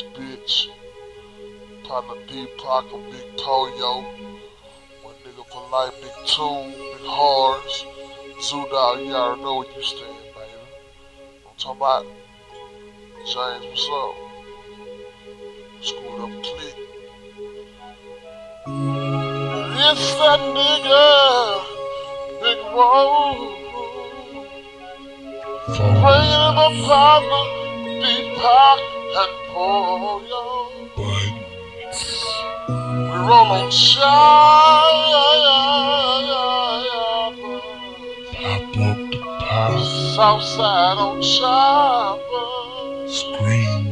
this bitch. Partner Deepak and Big Toyo. One nigga for life, Big Two, Big Horse. Zoo Dog, you already know where you stand, baby. I'm talking about James, what's up? Screwed up click. It's that nigga, Big Roll. Praying the partner, Deepak and Polio. buttons. We roll on shine. Pop up the pop. Southside on chopper. Screens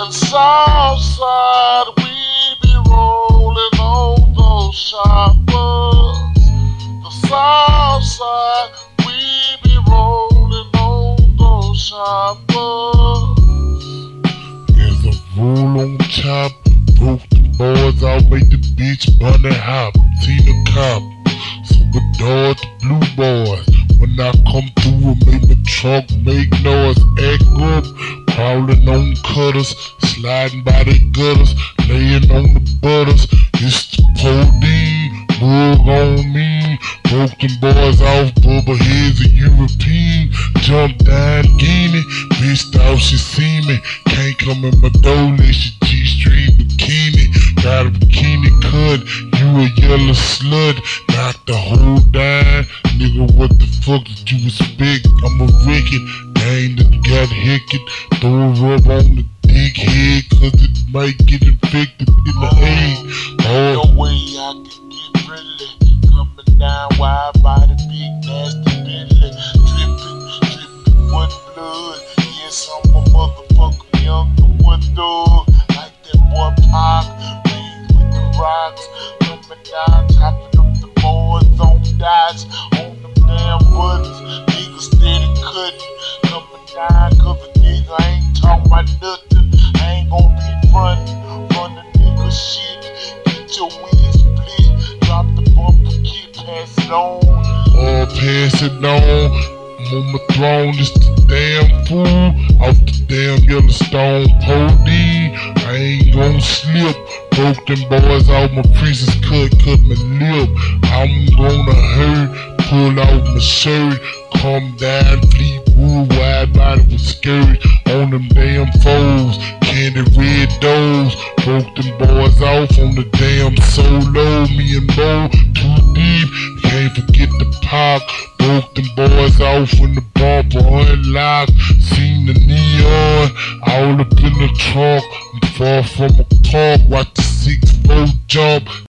And Southside we be rolling on those choppers. The Southside we be rolling on those choppers. There's a roll on top. Broke the boys out, made the bitch bun and hop. Seen a cop. Super dog, the blue boys. When I come through, it make my truck make noise. Act up. Prowling on cutters. Sliding by the gutters. Laying on the butters. It's the police. Mug on me. Broke them boys off. Bubba heads a European. Jump down, Guinea. Pissed off, she see me. Can't come in my door she G-string bikini. Got a bikini cut. You a yellow slut. Knock the whole dime. Nigga, what the fuck did you expect? I'm a wicked. That got hicked. Throw a rub on the dick head. Cause it might get infected in the egg. Oh, No way I can get friendly. Coming down wide by the big nasty Bentley. Dripping, dripping with blood. Yes, I'm a motherfucker younger one dog. Like that boy Pac. Raised with the rocks. Coming down, chopping up the boys on dots. On them damn buttons. Niggas steady cutting. Coming down, cause a nigga ain't talking about nothing. I ain't gon' be frontin'. Running nigga shit. Get your wings split. Drop the bumper kit, pass it on. Uh, oh, pass it on. I'm on my throne, it's the damn fool. Off the damn Yellowstone pony. I ain't gon' slip. Broke them boys out my princess cut, cut my lip. I'm gonna hurt, pull out my shirt. Come down, Fleetwood, wide body with skirt. On them damn foes, candy red doors. Broke them boys off on the damn solo. Me and Mo, too deep. Can't forget the pop. Broke them boys off when the bumper unlocked. Seen the neon all up in the trunk. I'm far from a park. Watch the six four jump.